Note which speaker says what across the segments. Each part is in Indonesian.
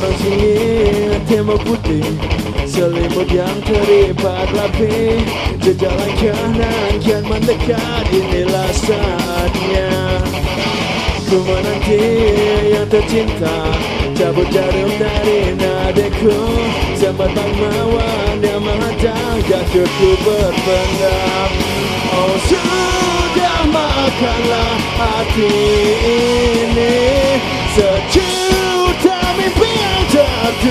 Speaker 1: Angin tembok putih Selimut yang terikat rapi Jejalan kanan kian mendekat Inilah saatnya. Ku menanti yang tercinta Cabut jarum dari nadaku Sebatang mawar yang menghadang Jatuhku berpendam. Oh sudah makanlah hati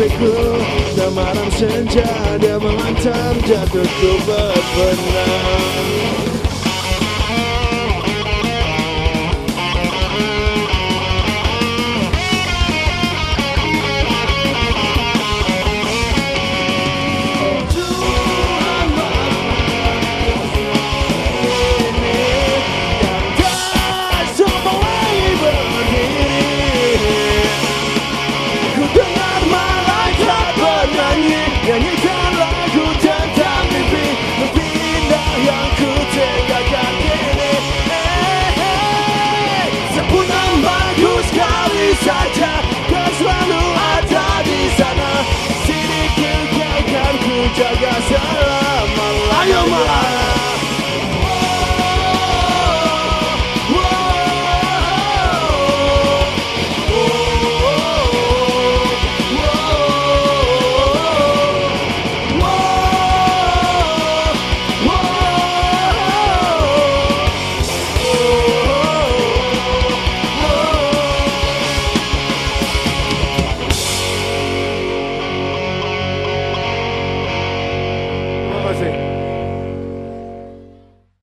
Speaker 1: pipiku Semalam senja dia mengantar jatuhku berbenah